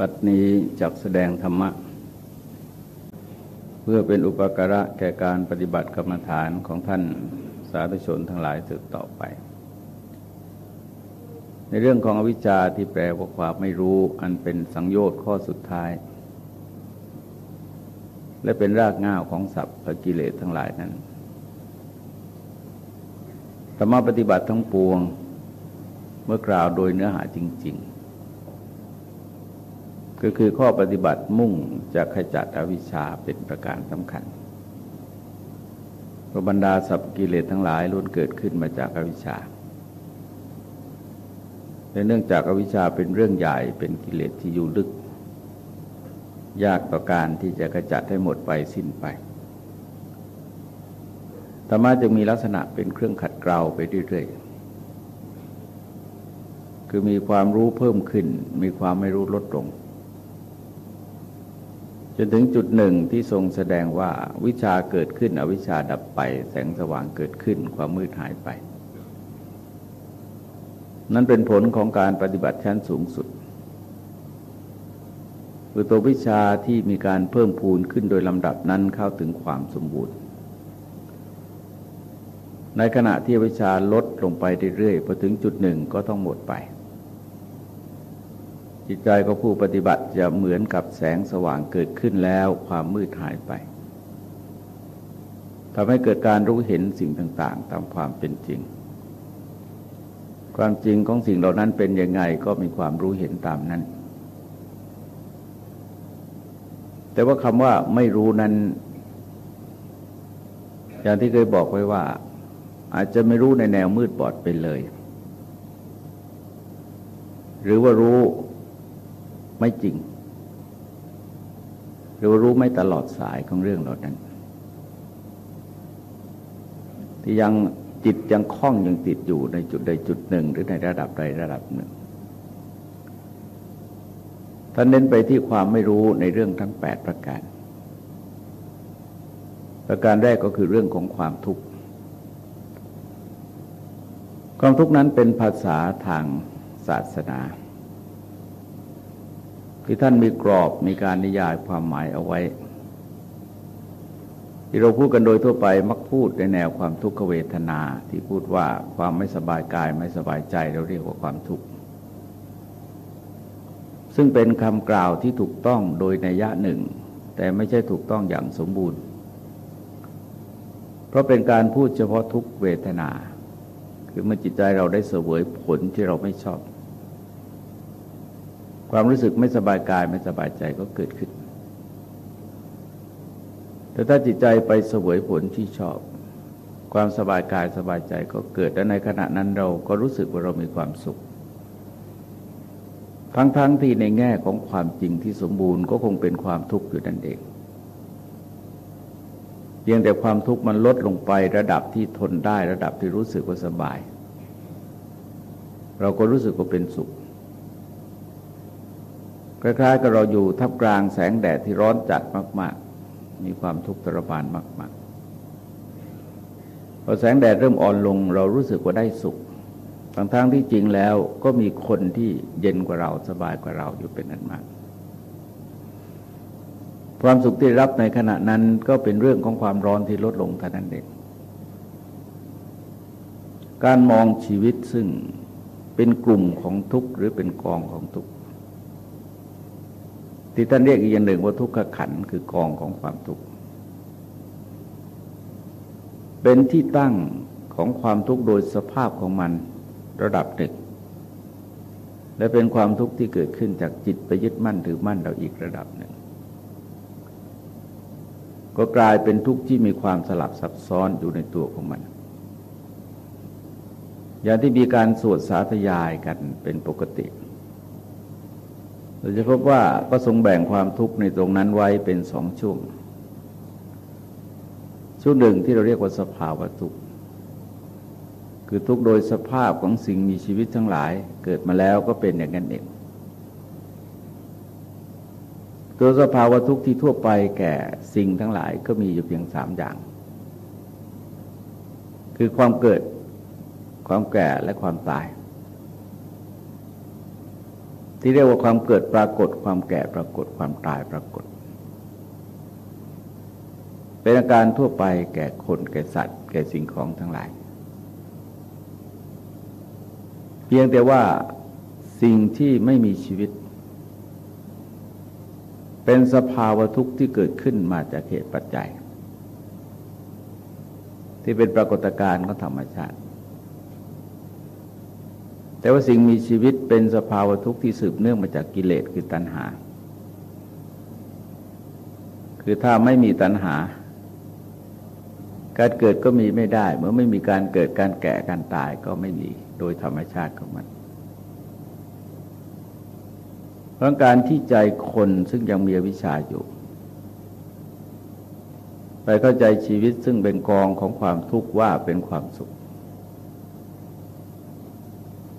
วัดนี้จักแสดงธรรมะ เพื่อเป็นอุปการะแก่การปฏิบัติกรรมฐานของท่านสาธุชนทั้งหลายสืบต่อไป ในเรื่องของอวิชชาที่แปลว่าความไม่รู้อันเป็นสังโยชน์ข้อสุดท้าย และเป็นรากง่าวของสัพพกิเลสทั้งหลายนั้นธรรมะปฏิบัติทั้งปวง เมื่อกล่าวโดยเนื้อหาจริง ๆ ก็คือข้อปฏิบัติมุ่งจะขจัดอวิชชาเป็นประการสำคัญพระบรรดาสัพกิเลสทั้งหลายล้วนเกิดขึ้นมาจากอวิชชาและเนื่องจากอวิชชาเป็นเรื่องใหญ่เป็นกิเลสที่อยู่ลึก ยากต่อการที่จะขจัดให้หมดไปสิ้นไปธรรมะจะมีลักษณะเป็นเครื่องขัดเกลาไปเรื่อยๆคือมีความรู้เพิ่มขึ้น มีความไม่รู้ลดลง จนถึงจุดหนึ่งที่ทรงแสดงว่าวิชาเกิดขึ้นอวิชาดับไป แสงสว่างเกิดขึ้นความมืดหายไป นั่นเป็นผลของการปฏิบัติชั้นสูงสุดคือตัววิชาที่มีการเพิ่มพูนขึ้นโดยลำดับนั้นเข้าถึงความสมบูรณ์ ในขณะที่วิชาลดลงไปเรื่อยๆพอถึงจุดหนึ่งก็ต้องหมดไป จิตใจของผู้ปฏิบัติจะเหมือนกับแสงสว่างเกิดขึ้นแล้วความมืดหายไปทำให้เกิดการรู้เห็นสิ่งต่างๆ ตามความเป็นจริง ความจริงของสิ่งเหล่านั้นเป็นยังไงก็มีความรู้เห็นตามนั้น แต่ว่าคำว่าไม่รู้นั้น อย่างที่เคยบอกไว้ว่า อาจจะไม่รู้ในแนวมืดบอดไปเลย หรือว่ารู้ ไม่จริง หรือรู้ไม่ตลอดสายของเรื่องเหล่านั้น ที่ยังจิตยังคล้องยังติดอยู่ในจุดใดจุดหนึ่ง หรือในระดับใดระดับหนึ่งท่านเน้นไปที่ความไม่รู้ในเรื่องทั้งแปดประการ ประการแรกก็คือเรื่องของความทุกข์ ความทุกข์นั้นเป็นภาษาทางศาสนา ที่ท่านมีกรอบมีการนิยายความหมายเอาไว้ ที่เราพูดกันโดยทั่วไปมักพูดในแนวความทุกขเวทนาที่พูดว่าความไม่สบายกายไม่สบายใจเราเรียกว่าความทุกข์ซึ่งเป็นคำกล่าวที่ถูกต้องโดยในยะหนึ่ง แต่ไม่ใช่ถูกต้องอย่างสมบูรณ์ เพราะเป็นการพูดเฉพาะทุกเวทนา คือเมื่อจิตใจเราได้เสวยผลที่เราไม่ชอบ ความรู้สึกไม่สบายกายไม่สบายใจก็เกิดขึ้น แต่ถ้าจิตใจไปเสวยผลที่ชอบ ความสบายกายสบายใจก็เกิดและในขณะนั้นเราก็รู้สึกว่าเรามีความสุข ทั้งๆทที่ในแง่ของความจริงที่สมบูรณ์ก็คงเป็นความทุกข์อยู่นั่นเองเพียงแต่ความทุกข์มันลดลงไประดับที่ทนได้ระดับที่รู้สึกว่าสบาย เราก็รู้สึกว่าเป็นสุข คล้ายๆกับเราอยู่ทับกลางแสงแดดที่ร้อนจัดมาก ๆ มีความทุกข์ทรมานมาก ๆ พอแสงแดดเริ่มอ่อนลง เรารู้สึกว่าได้สุขทั้งๆที่จริงแล้วก็มีคนที่เย็นกว่าเราสบายกว่าเราอยู่เป็นนั้นมาก ความสุขที่รับในขณะนั้นก็เป็นเรื่องของความร้อนที่ลดลงเท่านั้นเองการมองชีวิตซึ่งเป็นกลุ่มของทุกข์หรือเป็นกองของทุกข์ ที่ท่านเรียกอีกอย่างหนึ่งว่าทุกขขันคือกองของความทุกข์เป็นที่ตั้งของความทุกข์โดยสภาพของมันระดับหนึ่งและเป็นความทุกข์ที่เกิดขึ้นจากจิตไปยึดมั่นถือมั่นเราอีกระดับหนึ่ง ก็กลายเป็นทุกข์ที่มีความสลับซับซ้อนอยู่ในตัวของมัน อย่างที่มีการสวดสาธยายกันเป็นปกติเเราจะพบว่าก็ทรงแบ่งความทุกข์ในตรงนั้นไว้เป็นสองช่วง ช่วงหนึ่งที่เราเรียกว่าสภาวะทุกข์คือทุกข์โดยสภาพของสิ่งมีชีวิตทั้งหลาย เกิดมาแล้วก็เป็นอย่างนั้นเอง ตัวสภาวะทุกข์ที่ทั่วไปแก่สิ่งทั้งหลายก็มีอยู่เพียงสามอย่าง คือความเกิด ความแก่และความตาย ที่เรียกว่าความเกิดปรากฏ ความแก่ปรากฏ ความตายปรากฏ เป็นอาการทั่วไปแก่คนแก่สัตว์ แก่สิ่งของทั้งหลาย เพียงแต่ว่าสิ่งที่ไม่มีชีวิต เป็นสภาวะทุกข์ที่เกิดขึ้นมาจากเหตุปัจจัย ที่เป็นปรากฏการณ์ของธรรมชาติ แต่ว่าสิ่งมีชีวิตเป็นสภาวะทุกข์ที่สืบเนื่องมาจากกิเลสคือตัณหา คือถ้าไม่มีตัณหา การเกิดก็มีไม่ได้ เมื่อไม่มีการเกิดการแก่การตายก็ไม่มีโดยธรรมชาติของมันเพราะการที่ใจคนซึ่งยังมีวิชาอยู่ ไปเข้าใจชีวิตซึ่งเป็นกองของความทุกข์ว่าเป็นความสุข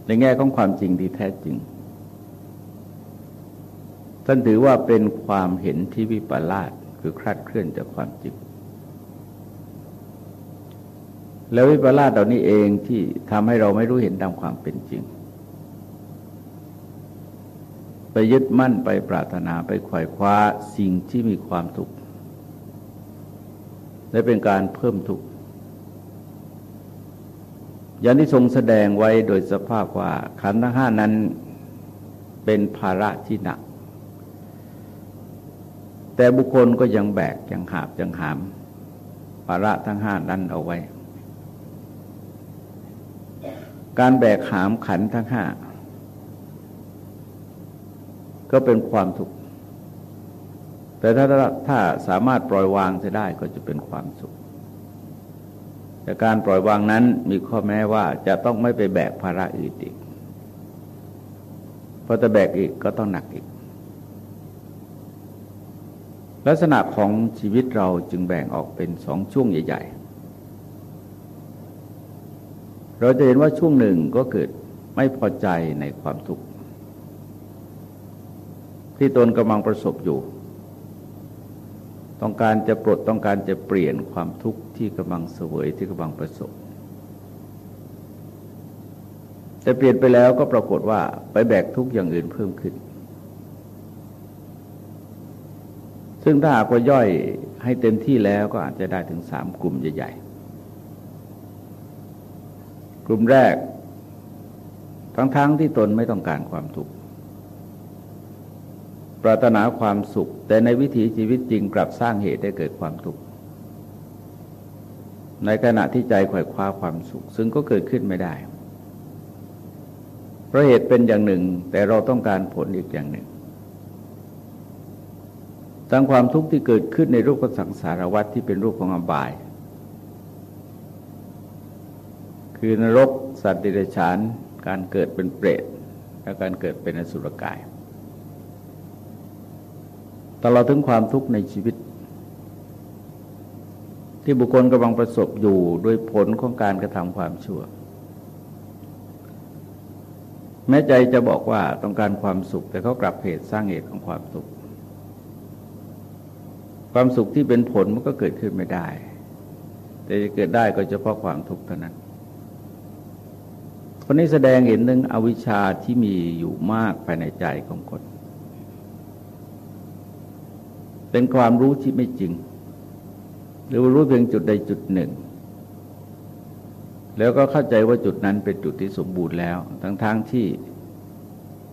ในแง่ของความจริงที่แท้จริง ท่านถือว่าเป็นความเห็นที่วิปลาสคือคลาดเคลื่อนจากความจริง แล้ววิปลาสเหล่านี้เองที่ทำให้เราไม่รู้เห็นตามความเป็นจริง ไปยึดมั่นไปปรารถนาไปไขว่คว้าสิ่งที่มีความทุกข์และเป็นการเพิ่มทุกข์ อย่างที่ทรงแสดงไว้โดยสภาพว่าขันธ์ทั้งห้านั้นเป็นภาระที่หนัก แต่บุคคลก็ยังแบกยังหาบยังหาม ภาระทั้งห้านั้นเอาไว้ การแบกหามขันทั้งห้าก็เป็นความทุกข์แต่ถ้าถ้าสามารถปล่อยวางจะได้ก็จะเป็นความสุข แต่การปล่อยวางนั้นมีข้อแม้ว่าจะต้องไม่ไปแบกภาระอื่นอีกเพราะจะแบกอีกก็ต้องหนักอีก ลักษณะของชีวิตเราจึงแบ่งออกเป็นสองช่วงใหญ่ ๆ เราจะเห็นว่าช่วงหนึ่งก็เกิดไม่พอใจในความทุกข์ที่ตนกำลังประสบอยู่ ต้องการจะปลดต้องการจะเปลี่ยนความทุกข์ ที่กำลังเสวยที่กำลังประสบ แต่เปลี่ยนไปแล้วก็ปรากฏว่าไปแบกทุกอย่างอื่นเพิ่มขึ้น ซึ่งถ้าหากว่าย่อยให้เต็มที่แล้วก็อาจจะได้ถึงสามกลุ่มใหญ่ๆ กลุ่มแรก ทั้งๆทที่ตนไม่ต้องการความทุกข์ปรารถนาความสุข แต่ในวิถีชีวิตจริงกลับสร้างเหตุให้เกิดความทุกข์ ในขณะที่ใจขวายคว้าความสุข ซึ่งก็เกิดขึ้นไม่ได้ เพราะเหตุเป็นอย่างหนึ่ง แต่เราต้องการผลอีกอย่างหนึ่งทั้งความทุกข์ที่เกิดขึ้นในรูปของสังสารวัฏที่เป็นรูปของอบาย คือนรกสัตว์ดิเรกชันการเกิดเป็นเปรตและการเกิดเป็นอสุรกายตลอดถึงความทุกข์ในชีวิต ที่บุคคลกำลังประสบอยู่โดยผลของการกระทำความชั่ว แม้ใจจะบอกว่าต้องการความสุข แต่เขากลับเหตุสร้างเหตุของความทุกข์ความสุขที่เป็นผลมันก็เกิดขึ้นไม่ได้ แต่จะเกิดได้ก็เฉพาะความทุกข์เท่านั้นคนนี้แสดงเห็นหนึ่งอวิชชาที่มีอยู่มากภายในใจของคน เป็นความรู้ที่ไม่จริง หรือรู้เพียงจุดใดจุดหนึ่ง แล้วก็เข้าใจว่าจุดนั้นเป็นจุดที่สมบูรณ์แล้ว ทั้งๆทที่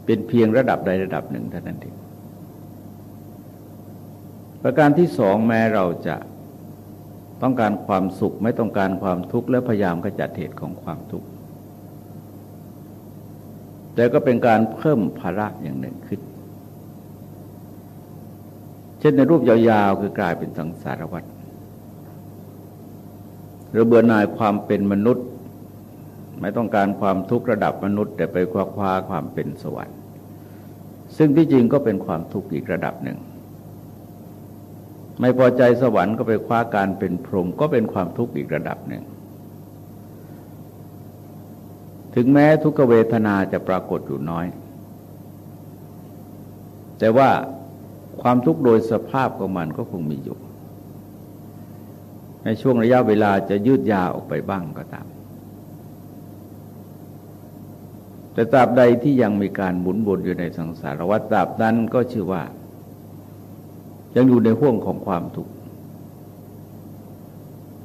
เป็นเพียงระดับใดระดับหนึ่งเท่านั้นเองประการที่สองแม้เราจะต้องการความสุขไม่ต้องการความทุกข์และพยายามกระจัดเหตุของความทุกข์แต่ก็เป็นการเพิ่มภาระอย่างหนึ่งขึ้น เช่นในรูปยาวๆคือกลายเป็นสังสารวัฏ หรือเบื่อหน่ายความเป็นมนุษย์ ไม่ต้องการความทุกข์ระดับมนุษย์ แต่ไปคว้าคว้าความเป็นสวรรค์ ซึ่งที่จริงก็เป็นความทุกข์อีกระดับหนึ่ง ไม่พอใจสวรรค์ก็ไปคว้าการเป็นพรหมก็เป็นความทุกข์อีกระดับหนึ่ง ถึงแม้ทุกขเวทนาจะปรากฏอยู่น้อย แต่ว่าความทุกข์โดยสภาพของมันก็คงมีอยู่ ในช่วงระยะเวลาจะยืดยาวออกไปบ้างก็ตาม แต่ตราบใดที่ยังมีการหมุนวนอยู่ในสังสารวัฏตราบนั้นก็ชื่อว่า ยังอยู่ในห่วงของความทุกข์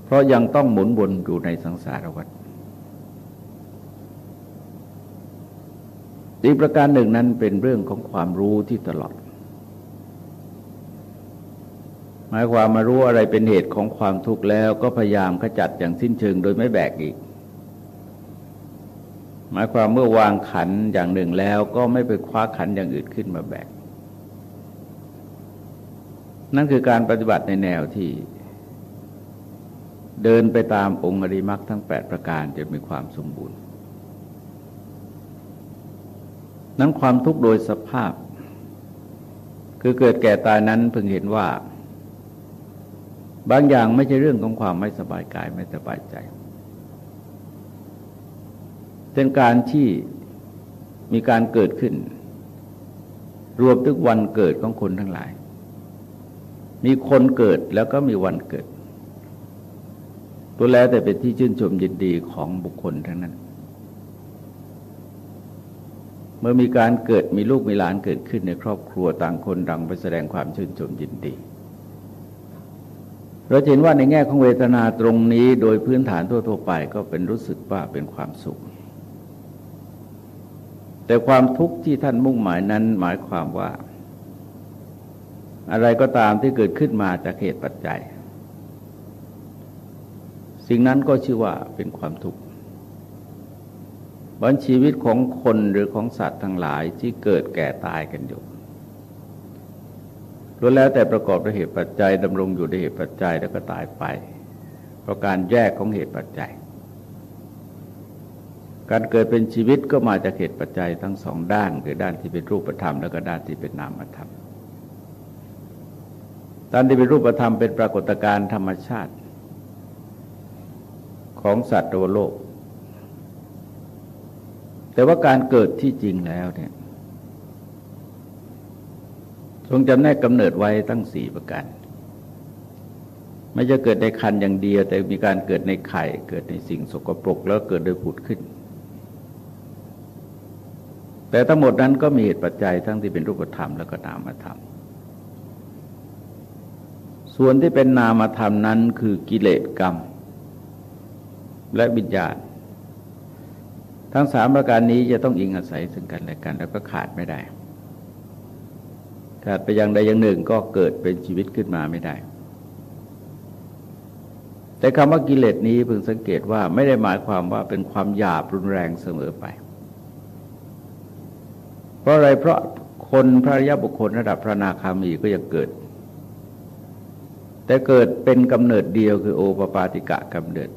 เพราะยังต้องหมุนวนอยู่ในสังสารวัฏอีกประการหนึ่งนั้นเป็นเรื่องของความรู้ที่ตลอด หมายความมารู้อะไรเป็นเหตุของความทุกข์แล้วก็พยายามขจัดอย่างสิ้นเชิงโดยไม่แบกอีก หมายความเมื่อวางขันอย่างหนึ่งแล้วก็ไม่ไปคว้าขันอย่างอื่นขึ้นมาแบก นั่นคือการปฏิบัติในแนวที่เดินไปตามองค์อริมักทั้ง 8 ประการจนมีความสมบูรณ์ นั้นความทุกข์โดยสภาพ คือเกิดแก่ตายนั้นพึงเห็นว่า บางอย่างไม่ใช่เรื่องของความไม่สบายกายไม่สบายใจ เป็นการที่มีการเกิดขึ้น รวมทุกวันเกิดของคนทั้งหลาย มีคนเกิดแล้วก็มีวันเกิดตัวแล้วแต่เป็นที่ชื่นชมยินดีของบุคคลทั้งนั้น เมื่อมีการเกิดมีลูกมีหลานเกิดขึ้นในครอบครัวต่างคนต่างไปแสดงความชื่นชมยินดี เราเห็นว่าในแง่ของเวทนาตรงนี้โดยพื้นฐานทั่ว ๆ ไปก็เป็นรู้สึกว่าเป็นความสุข แต่ความทุกข์ที่ท่านมุ่งหมายนั้นหมายความว่า อะไรก็ตามที่เกิดขึ้นมาจากเหตุปัจจัย สิ่งนั้นก็ชื่อว่าเป็นความทุกข์บันชีวิตของคนหรือของสัตว์ทั้งหลายที่เกิดแก่ตายกันอยู่ ล้วนแล้วแต่ประกอบด้วยเหตุปัจจัยดำรงอยู่ด้วยเหตุปัจจัยแล้วก็ตายไป เพราะการแยกของเหตุปัจจัย การเกิดเป็นชีวิตก็มาจากเหตุปัจจัยทั้งสองด้านคือด้านที่เป็นรูปธรรมแล้วก็ด้านที่เป็นนามธรรมด้านที่เป็นรูปธรรมเป็นปรากฏการณ์ธรรมชาติ ของสัตว์โลก แต่ว่าการเกิดที่จริงแล้วเนี่ย ทรงจำแนกกำเนิดไว้ตั้งสี่ประการ ไม่จะเกิดในคันอย่างเดียว แต่มีการเกิดในไข่ เกิดในสิ่งสกปรกแล้วเกิดโดยผุดขึ้น แต่ทั้งหมดนั้นก็มีเหตุปัจจัยทั้งที่เป็นรูปธรรมแล้วก็นามธรรม ส่วนที่เป็นนามธรรมนั้นคือกิเลสกรรม และวิญญาณทั้งสามประการนี้จะต้องอิงอาศัยซึ่งกันและกันแล้วก็ขาดไม่ได้ ขาดไปอย่างใดอย่างหนึ่งก็เกิดเป็นชีวิตขึ้นมาไม่ได้ แต่คำว่ากิเลสนี้พึงสังเกตว่าไม่ได้หมายความว่าเป็นความหยาบรุนแรงเสมอไป เพราะอะไรเพราะคนพระยาบุคคลระดับพระนาคามีก็ยังเกิด แต่เกิดเป็นกำเนิดเดียวคือโอปปาติกะกำเนิด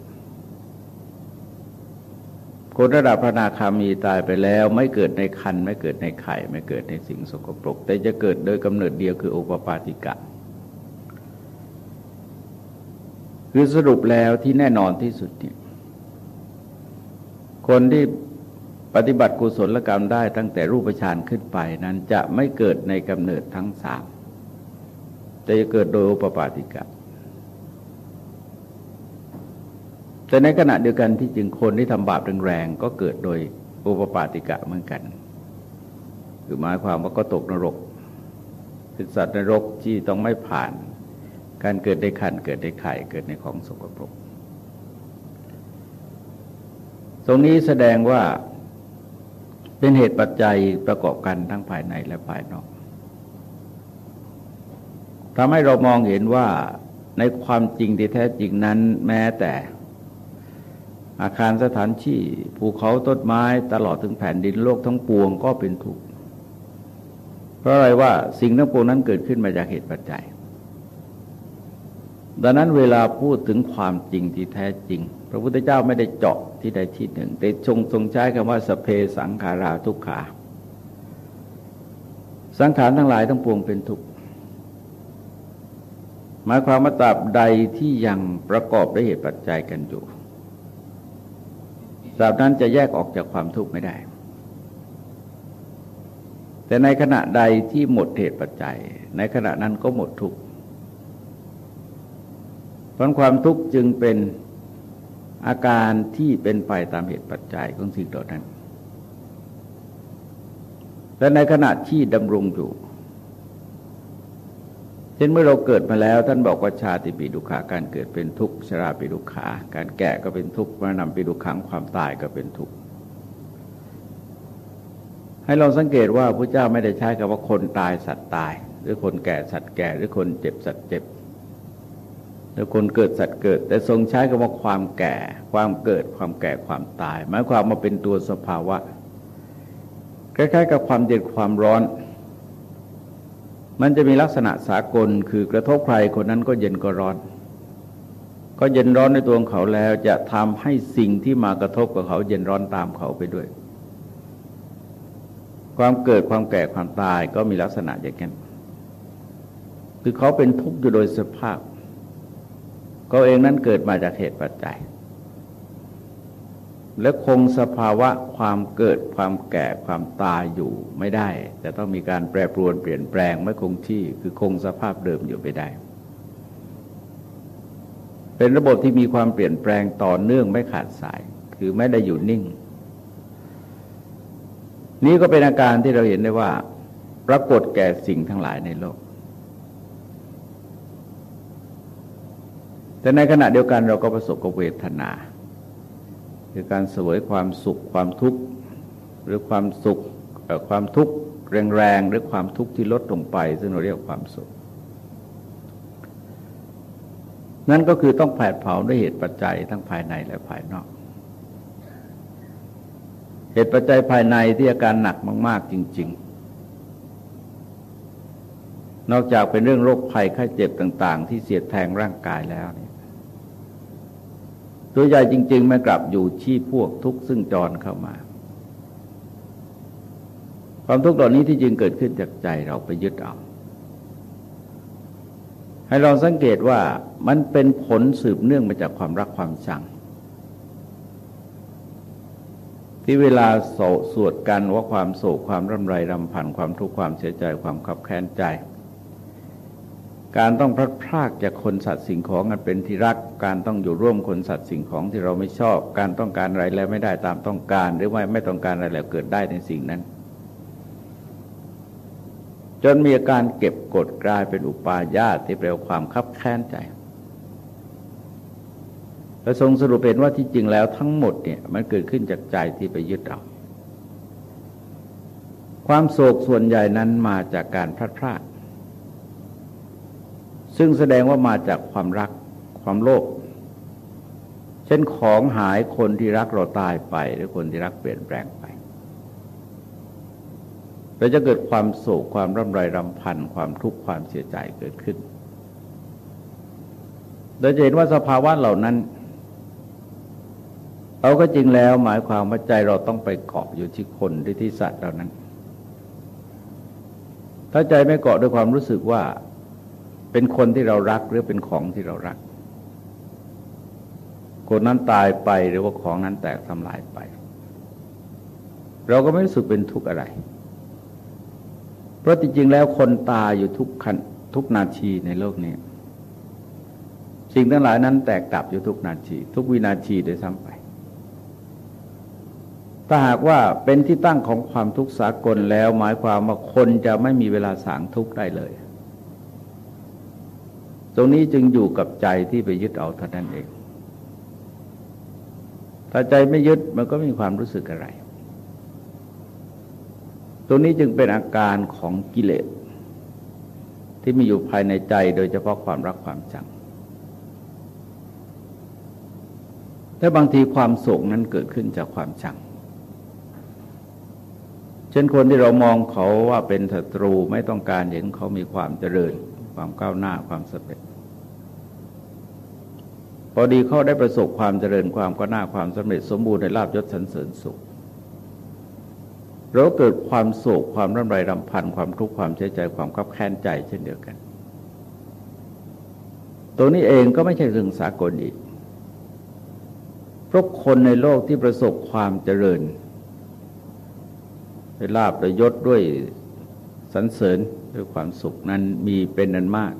คนระดับพระนาคามีตายไปแล้วไม่เกิดในคันไม่เกิดในไข่ ไม่เกิดในสิ่งสกปรก แต่จะเกิดโดยกำเนิดเดียวคือโอปปาติกะ คือสรุปแล้วที่แน่นอนที่สุดเนี่ยคนที่ปฏิบัติกุศลกรรมได้ตั้งแต่รูปฌานขึ้นไปนั้นจะไม่เกิดในกำเนิดทั้งสามแต่จะเกิดโดยโอปปาติกะ แต่ในขณะเดียวกันที่จึงคนที่ทำบาปแรงๆก็เกิดโดยอุปปาติกะเหมือนกัน คือหมายความว่าก็ตกนรกเป็นสัตว์นรกที่ต้องไม่ผ่าน การเกิดในขันเกิดในไข่เกิดในของสกปรก ตรงนี้แสดงว่าเป็นเหตุปัจจัยประกอบกันทั้งภายในและภายนอกทำให้เรามองเห็นว่าในความจริงที่แท้จริงนั้นแม้แต่ อาคารสถานที่ภูเขาต้นไม้ตลอดถึงแผ่นดินโลกทั้งปวงก็เป็นทุกข์เพราะอะไรว่าสิ่งทั้งปวงนั้นเกิดขึ้นมาจากเหตุปัจจัย ดังนั้นเวลาพูดถึงความจริงที่แท้จริง พระพุทธเจ้าไม่ได้เจาะที่ใดที่หนึ่ง แต่ทรงทรงใช้คำว่าสเพสังขาราทุกขา สังขารทั้งหลายทั้งปวงเป็นทุกข์หมายความว่าตราบใดที่ยังประกอบด้วยเหตุปัจจัยกันอยู่ ตราบนั้นจะแยกออกจากความทุกข์ไม่ได้ แต่ในขณะใดที่หมดเหตุปัจจัย ในขณะนั้นก็หมดทุกข์เพราะความทุกข์จึงเป็นอาการที่เป็นไปตามเหตุปัจจัยของสิ่งเหล่านั้นและในขณะที่ดำรงอยู่ เช่นเมื่อเราเกิดมาแล้ว ท่านบอกว่าชาติปีดุขาการเกิดเป็นทุกข์ชราปีดุขาการแก่ก็เป็นทุกข์มรณะปีดุขังความตายก็เป็นทุกข์ให้เราสังเกตว่าพระเจ้าไม่ได้ใช้คำว่าคนตายสัตว์ตาย หรือคนแก่สัตว์แก่ หรือคนเจ็บสัตว์เจ็บ หรือคนเกิดสัตว์เกิด แต่ทรงใช้คำว่าความแก่ ความเกิดความแก่ความตาย หมายความมาเป็นตัวสภาวะคล้ายๆกับความเย็นความร้อน มันจะมีลักษณะสากลคือกระทบใครคนนั้นก็เย็นก็ร้อน ก็เย็นร้อนในตัวของเขาแล้วจะทำให้สิ่งที่มากระทบกับเขาเย็นร้อนตามเขาไปด้วย ความเกิดความแก่ความตายก็มีลักษณะอย่างนั้นคือเขาเป็นทุกข์อยู่โดยสภาพเขาเองนั้นเกิดมาจากเหตุปัจจัย และคงสภาวะความเกิดความแก่ความตายอยู่ไม่ได้ แต่ต้องมีการแปรปรวนเปลี่ยนแปลงไม่คงที่คือคงสภาพเดิมอยู่ไม่ได้ เป็นระบบที่มีความเปลี่ยนแปลงต่อเนื่องไม่ขาดสาย คือไม่ได้อยู่นิ่ง นี้ก็เป็นอาการที่เราเห็นได้ว่า ปรากฏแก่สิ่งทั้งหลายในโลก แต่ในขณะเดียวกันเราก็ประสบกับเวทนา คือการเสวยความสุขความทุกข์หรือความสุขความทุกข์แรงๆหรือความทุกข์ที่ลดลงไป ซึ่งเราเรียกความสุข นั่นก็คือต้องแผดเผาด้วยเหตุปัจจัยทั้งภายในและภายนอก เหตุปัจจัยภายในที่อาการหนักมาก ๆ จริง ๆ นอกจากเป็นเรื่องโรคภัยไข้เจ็บต่าง ๆ ที่เสียดแทงร่างกายแล้วเนี่ย ตัวใหญ่จริงๆไม่กลับอยู่ที่พวกทุกข์ซึ่งจรเข้ามา ความทุกข์เหล่านี้ที่จริงเกิดขึ้นจากใจเราไปยึดเอาให้เราสังเกตว่ามันเป็นผลสืบเนื่องมาจากความรักความชัง ที่เวลาโศสวดกันว่าความโศกความร่ำไรรำพันความทุกข์ความเสียใจความขับแค้นใจ การต้องพลัดพรากจากคนสัตว์สิ่งของกันเป็นที่รัก การต้องอยู่ร่วมคนสัตว์สิ่งของที่เราไม่ชอบ การต้องการอะไรแล้วไม่ได้ตามต้องการ หรือว่าไม่ต้องการอะไรแล้วเกิดได้ในสิ่งนั้น จนมีอาการเก็บกดกลายเป็นอุปาญาตที่แปลความคับแค้นใจพระทรงสรุปเป็นว่าที่จริงแล้วทั้งหมดเนี่ยมันเกิดขึ้นจากใจที่ไปยึดเอาความโศกส่วนใหญ่นั้นมาจากการพลัดพราก ซึ่งแสดงว่ามาจากความรักความโลภเช่นของหายคนที่รักเราตายไป หรือคนที่รักเปลี่ยนแปลงไปเราจะเกิดความโศกความร่ำไรรำพันความทุกข์ความเสียใจเกิดขึ้นโดยจะเห็นว่าสภาวะเหล่านั้นเราก็จริงแล้วหมายความว่าใจเราต้องไปเกาะอยู่ที่คนที่ที่สัตว์เหล่านั้น ถ้าใจไม่เกาะด้วยความรู้สึกว่า เป็นคนที่เรารักหรือเป็นของที่เรารัก คนนั้นตายไปหรือว่าของนั้นแตกทำลายไป เราก็ไม่รู้สึกเป็นทุกข์อะไร เพราะจริงๆแล้วคนตายอยู่ทุกขันทุกนาทีในโลกนี้ สิ่งทั้งหลายนั้นแตกดับอยู่ทุกนาที ทุกวินาทีโดยซ้ำไปถ้าหากว่าเป็นที่ตั้งของความทุกข์สากลแล้วหมายความว่าคนจะไม่มีเวลาสางทุกข์ได้เลย ตรงนี้จึงอยู่กับใจที่ไปยึดเอาเท่านั้นเอง ถ้าใจไม่ยึดมันก็มีความรู้สึกอะไร ตรงนี้จึงเป็นอาการของกิเลสที่มีอยู่ภายในใจโดยเฉพาะความรักความชังแต่บางทีความโศกนั้นเกิดขึ้นจากความชัง เช่นคนที่เรามองเขาว่าเป็นศัตรูไม่ต้องการเห็นเขามีความเจริญ ความก้าวหน้าความสำเร็จ พอดีเขาได้ประสบความเจริญความก้าวหน้าความสำเร็จ สมบูรณ์ในลาบยศสรรเสริญสุขเราเกิดความโศกความร่ำไรรำพันความทุกข์ความเสียใจความขับแค้นใจเช่นเดียวกัน ตัวนี้เองก็ไม่ใช่เรื่องสากลอีกเพราะคนในโลกที่ประสบความเจริญได้ลาบได้ยศด้วยสรรเสริญ ด้วยความสุขนั้นมีเป็นนันมาก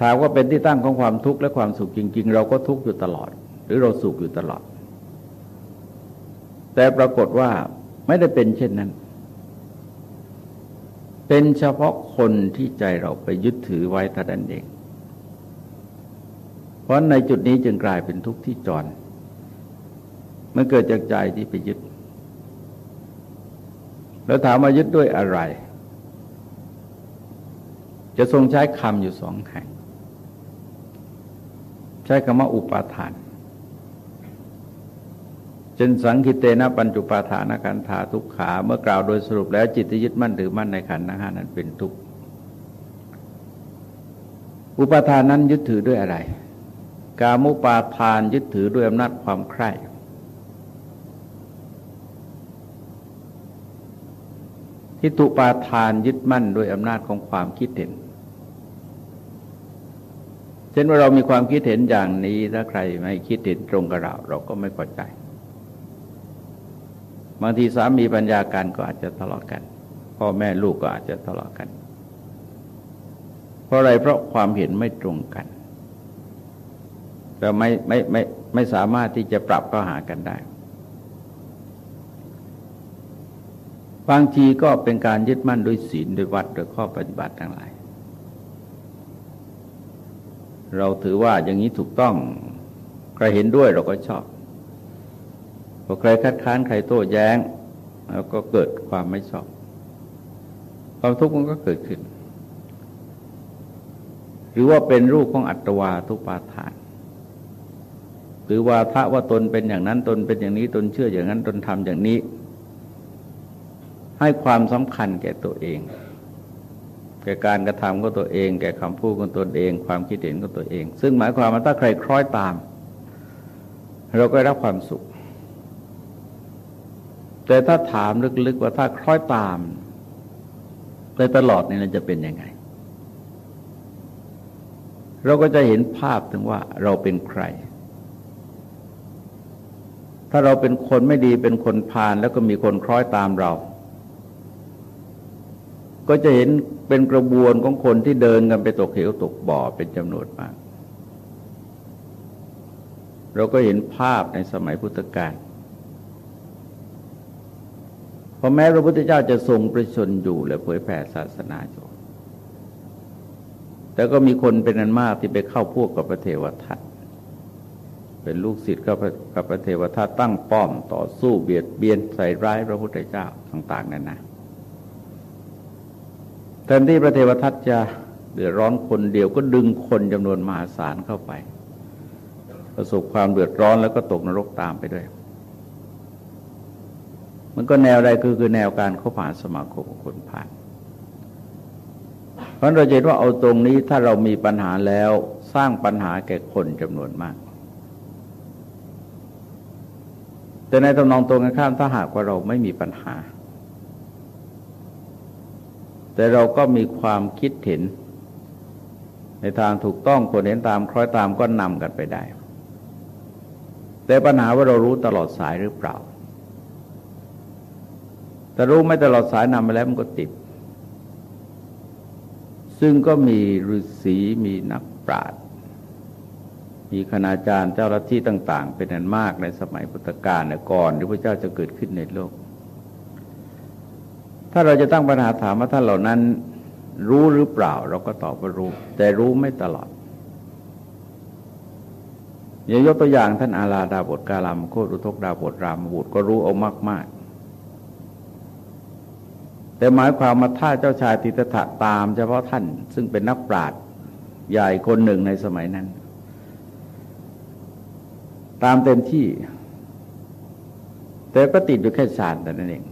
ถามว่าเป็นที่ตั้งของความทุกข์และความสุขจริง ๆ เราก็ทุกข์อยู่ตลอด หรือเราสุขอยู่ตลอด แต่ปรากฏว่าไม่ได้เป็นเช่นนั้น เป็นเฉพาะคนที่ใจเราไปยึดถือไว้ท่านั้นเอง เพราะในจุดนี้จึงกลายเป็นทุกข์ที่จร มันเกิดจากใจที่ไปยึด แล้วถามมายึดด้วยอะไร จะทรงใช้คำอยู่สองแห่ง ใช้คำว่าอุปาทานจนสังคิเตนะปัญจุปาทานกันธาทุกขาเมื่อกล่าวโดยสรุปแล้วจิตยึดมั่นถือมั่นในขันธ์นะฮะนั้นเป็นทุกข์อุปาทานนั้นยึดถือด้วยอะไร กามุปาทานยึดถือด้วยอำนาจความใคร่ ทิฏฐุปาทานยึดมั่นโดยอำนาจของความคิดเห็น เช่นว่าเรามีความคิดเห็นอย่างนี้ถ้าใครไม่คิดเห็นตรงกับเรา เราก็ไม่พอใจ บางทีสามีปัญญาการก็อาจจะทะเลาะกัน พ่อแม่ลูกก็อาจจะทะเลาะกัน เพราะอะไรเพราะความเห็นไม่ตรงกันเราไม่ไม่ไม่ไม่สามารถที่จะปรับเข้าหากันได้ บางทีก็เป็นการยึดมั่นด้วยศีลด้วยวัดด้วยข้อปฏิบัติทั้งหลาย เราถือว่าอย่างนี้ถูกต้องใครเห็นด้วยเราก็ชอบพอใครคัดค้านใครโต้แย้งแล้วก็เกิดความไม่ชอบ ความทุกข์มันก็เกิดขึ้น หรือว่าเป็นรูปของอัตวาทุปาทานหรือว่าพระว่าตนเป็นอย่างนั้นตนเป็นอย่างนี้ตนเชื่ออย่างนั้นตนทำอย่างนี้ ให้ความสำคัญแก่ตัวเอง แก่การกระทำของตัวเอง แก่คำพูดของตนเอง ความคิดเห็นของตัวเอง ซึ่งหมายความว่าถ้าใครคล้อยตาม เราก็รับความสุข แต่ถ้าถามลึกๆว่าถ้าคล้อยตามไปตลอดนี่จะเป็นยังไง เราก็จะเห็นภาพถึงว่าเราเป็นใคร ถ้าเราเป็นคนไม่ดีเป็นคนพาลแล้วก็มีคนคล้อยตามเรา ก็จะเห็นเป็นกระบวนของคนที่เดินกันไปตกเหวตกบ่อเป็นจำนวนมาก เราก็เห็นภาพในสมัยพุทธกาลพอแม้พระพุทธเจ้าจะทรงประชนอยู่และเผยแผ่ศาสนาอยู่แต่ก็มีคนเป็นอันมากที่ไปเข้าพวกกับพระเทวทัตเป็นลูกศิษย์กับพระเทวทัตตั้งป้อมต่อสู้เบียดเบียนใส่ร้ายพระพุทธเจ้าต่าง ๆนั่นนะ ทนที่พระเทวทัตจะเดือดร้อนคนเดียวก็ดึงคนจำนวนมหาศาลเข้าไป ประสบความเดือดร้อนแล้วก็ตกนรกตามไปด้วย มันก็แนวใดคือคือแนวการเข้าผ่านสมาคมคนผ่าน เพราะเราเห็นว่าเอาตรงนี้ถ้าเรามีปัญหาแล้วสร้างปัญหาแก่คนจำนวนมาก แต่ในตำนองตรงกันข้ามถ้าหากว่าเราไม่มีปัญหา แต่เราก็มีความคิดเห็น ในทางถูกต้องคนเห็นตามคล้อยตามก็นำกันไปได้ แต่ปัญหาว่าเรารู้ตลอดสายหรือเปล่าแต่รู้ไม่ตลอดสายนำไปแล้วมันก็ติด ซึ่งก็มีฤาษีมีนักปราชญ์มีคณาจารย์เจ้าลัทธิต่าง ๆ เป็นอันมากในสมัยพุทธกาลก่อนที่พระเจ้าจะเกิดขึ้นในโลก ถ้าเราจะตั้งปัญหาถามว่าท่านเหล่านั้น รู้หรือเปล่า เราก็ตอบว่ารู้ แต่รู้ไม่ตลอดอย่ายกตัวอย่างท่านอาลาดาบทกาลามโคตรุทกดาบทรามบุตรก็รู้เอามาก ๆ แต่หมายความมาถ้าเจ้าชายติตถะตาม เฉพาะท่านซึ่งเป็นนักปราชญ์ใหญ่คนหนึ่งในสมัยนั้น ตามเต็มที่ แต่ก็ติดอยู่แค่ฌานแต่นั้นเอง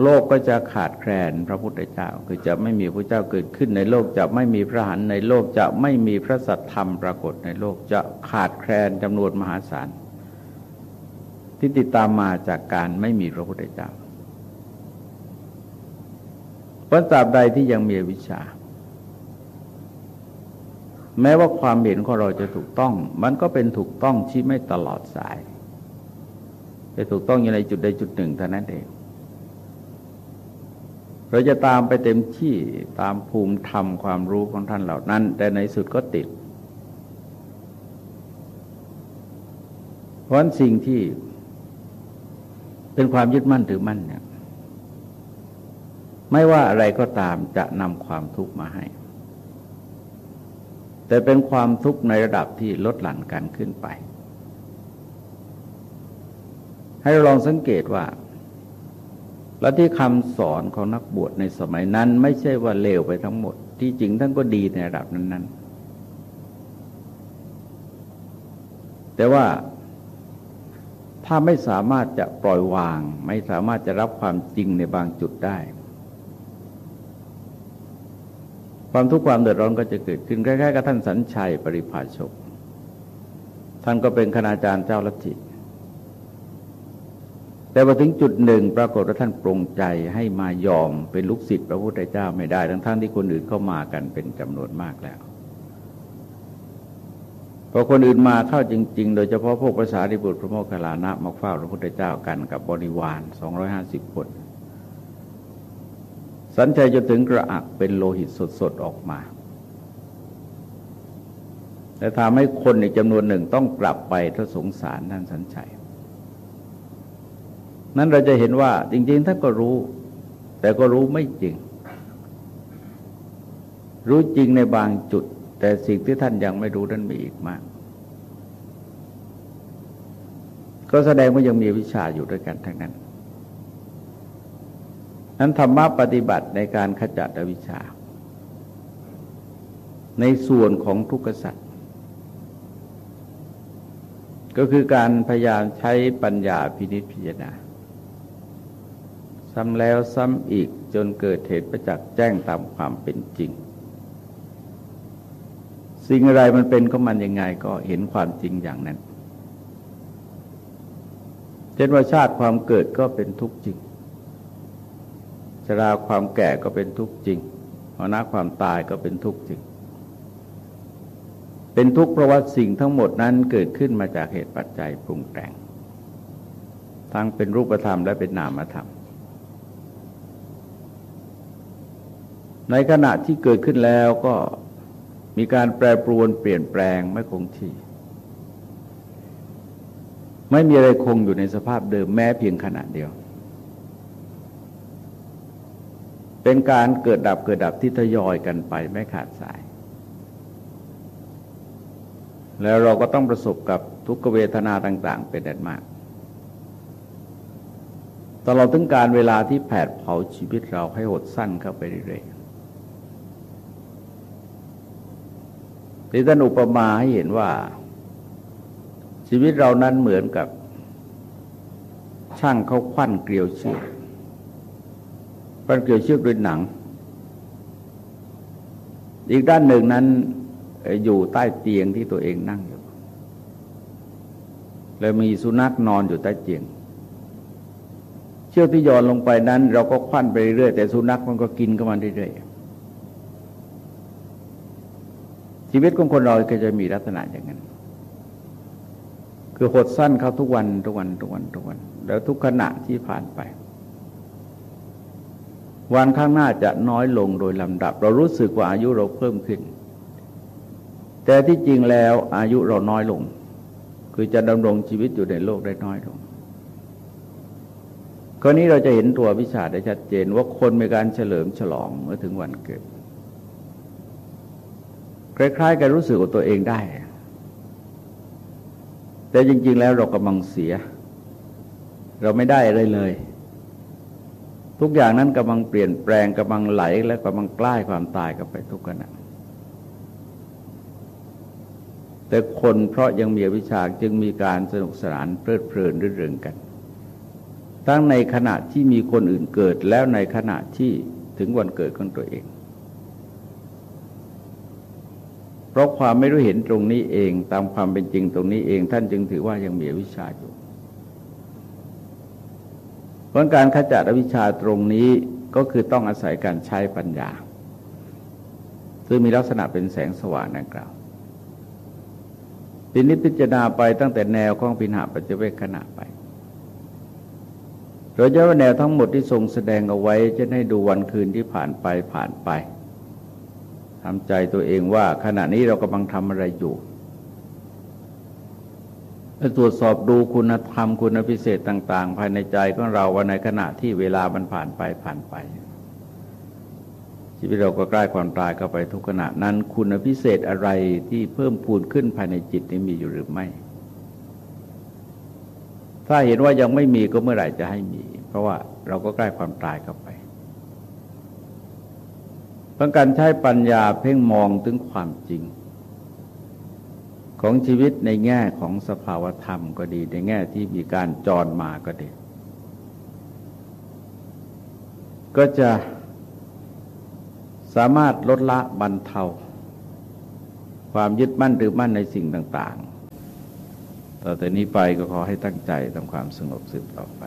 โลกก็จะขาดแคลนพระพุทธเจ้า คือจะไม่มีพระเจ้าเกิดขึ้นในโลกจะไม่มีพระหันในโลกจะไม่มีพระสัทธรรมปรากฏในโลกจะขาดแคลนจำนวนมหาศาลที่ติดตามมาจากการไม่มีพระพุทธเจ้าเพราะตราบใดที่ยังมีวิชา แม้ว่าความเห็นของเราจะถูกต้อง มันก็เป็นถูกต้องที่ไม่ตลอดสายจะถูกต้องอยู่ในจุดใดจุดหนึ่งเท่านั้นเอง เราจะตามไปเต็มที่ตามภูมิธรรมความรู้ของท่านเหล่านั้น แต่ในสุดก็ติด เพราะสิ่งที่เป็นความยึดมั่นถือมั่นเนี่ยไม่ว่าอะไรก็ตามจะนำความทุกข์มาให้ แต่เป็นความทุกข์ในระดับที่ลดหลั่นกันขึ้นไป ให้เราลองสังเกตว่า และที่คำสอนของนักบวชในสมัยนั้น ไม่ใช่ว่าเลวไปทั้งหมด ที่จริงท่านก็ดีในระดับนั้น ๆ แต่ว่าถ้าไม่สามารถจะปล่อยวาง ไม่สามารถจะรับความจริงในบางจุดได้ ความทุกข์ความเดือดร้อนก็จะเกิดขึ้นคล้ายๆกับท่านสัญชัยปริภาชก ท่านก็เป็นคณาจารย์เจ้าลัทธิ แต่พอถึงจุดหนึ่งปรากฏว่าท่านปรงใจให้มายอมเป็นลูกศิษย์พระพุทธเจ้าไม่ได้ ทั้งท่านที่คนอื่นเข้ามากันเป็นจำนวนมากแล้วพอคนอื่นมาเข้าจริง ๆ โดยเฉพาะพวกภาษาดิบุตรพระโมคคัลลานะมาเฝ้าพระพุทธเจ้ากันกับบริวาร 250 คน สัญชัยจนถึงกระอักเป็นโลหิตสด ๆ ออกมาแต่ทำให้คนในจำนวนหนึ่งต้องกลับไปถ้าสงสารท่านสัญชัย นั้นเราจะเห็นว่า จริง ๆ ท่านก็รู้ แต่ก็รู้ไม่จริง รู้จริงในบางจุด แต่สิ่งที่ท่านยังไม่รู้นั้นมีอีกมาก ก็แสดงว่ายังมีวิชาอยู่ด้วยกันทั้งนั้น นั้นธรรมะปฏิบัติในการขจัดอวิชชา ในส่วนของทุกขสัตว์ก็คือการพยายามใช้ปัญญาพินิจพิจารณา ซ้ำแล้วซ้ำอีกจนเกิดเหตุประจักษ์แจ้งตามความเป็นจริง สิ่งอะไรมันเป็นก็มันยังไงก็เห็นความจริงอย่างนั้นเช่นว่าชาติความเกิดก็เป็นทุกข์จริง ชราความแก่ก็เป็นทุกข์จริงมรณะความตายก็เป็นทุกข์จริง เป็นทุกข์เพราะว่าสิ่งทั้งหมดนั้นเกิดขึ้นมาจากเหตุปัจจัยปรุงแต่ง ทั้งเป็นรูปธรรมและเป็นนามธรรม ในขณะที่เกิดขึ้นแล้วก็มีการแปรปรวนเปลี่ยนแปลงไม่คงที่ ไม่มีอะไรคงอยู่ในสภาพเดิมแม้เพียงขณะเดียว เป็นการเกิดดับเกิดดับที่ทยอยกันไปไม่ขาดสาย แล้วเราก็ต้องประสบกับทุกขเวทนาต่าง ๆ เป็นอันมากตลอดถึงการเวลาที่แผดเผาชีวิตเราให้หดสั้นเข้าไปเรื่อย ๆที่ท่านอุปมาให้เห็นว่า ชีวิตเรานั้นเหมือนกับ ช่างเขาควันเกลียวเชือกมันเกลียวเชือกด้วยหนัง อีกด้านหนึ่งนั้น อยู่ใต้เตียงที่ตัวเองนั่งอยู่ แล้วมีสุนัขนอนอยู่ใต้เตียง เชือกที่ย่อนลงไปนั้น เราก็คว้นไปเรื่อยแต่สุนัขมันก็กินเข้ามาเรื่อยๆ ชีวิตของคนเราก็จะมีลักษณะอย่างนั้น คือหดสั้นเขาทุกวันทุกวันทุกวันทุกวัน แล้วทุกขณะที่ผ่านไป วันข้างหน้าจะน้อยลงโดยลำดับ เรารู้สึกว่าอายุเราเพิ่มขึ้น แต่ที่จริงแล้วอายุเราน้อยลง คือจะดำรงชีวิตอยู่ในโลกได้น้อยลงคราวนี้เราจะเห็นตัววิชาได้ชัดเจนว่าคนมีการเฉลิมฉลองเมื่อถึงวันเกิด คล้ายๆกันรู้สึกว่าตัวเองได้ แต่จริง ๆ แล้วเรากำลังเสีย เราไม่ได้อะไรเลย ทุกอย่างนั้นกำลังเปลี่ยนแปลงกำลังไหลและกำลังใกล้ความตายกันไปทุกขณะแต่คนเพราะยังมีวิชาจึงมีการสนุกสนานเพลิดเพลินรื่นเริงกัน ทั้งในขณะที่มีคนอื่นเกิดแล้วในขณะที่ถึงวันเกิดของตัวเอง เพราะความไม่รู้เห็นตรงนี้เอง ตามความเป็นจริงตรงนี้เอง ท่านจึงถือว่ายังมีวิชาอยู่เพราะการขจัดอวิชชาตรงนี้ก็คือต้องอาศัยการใช้ปัญญา ซึ่งมีลักษณะเป็นแสงสว่างนั่นกล่าวทีนี้พิจารณาไปตั้งแต่แนวของปิณหาปัจเจเวกขณะไปโดยเฉพาะแนวทั้งหมดที่ทรงแสดงเอาไว้จะให้ดูวันคืนที่ผ่านไปผ่านไป ทำใจตัวเองว่า ขณะนี้เรากำลังทำอะไรอยู่แตรวจสอบดูคุณธรรมคุณพิเศษต่าง ๆ ภายในใจของเราว่าในขณะที่เวลามันผ่านไปผ่านไป ชีวิตเราก็ใกล้ความตายเข้าไปทุกขณะนั้น คุณพิเศษอะไรที่เพิ่มพูนขึ้นภายในจิตนี้มีอยู่หรือไม่ ถ้าเห็นว่ายังไม่มีก็เมื่อไหร่จะให้มี เพราะว่าเราก็ใกล้ความตายเข้าไป เพราะการใช้ปัญญาเพ่งมองถึงความจริง ของชีวิตในแง่ของสภาวธรรมก็ดีในแง่ที่มีการจรมาก็ดี ก็จะสามารถลดละบรรเทา ความยึดมั่นหรือมั่นในสิ่งต่าง ๆ ต่อแต่นี้ไปก็ขอให้ตั้งใจทำความสงบสืบต่อไป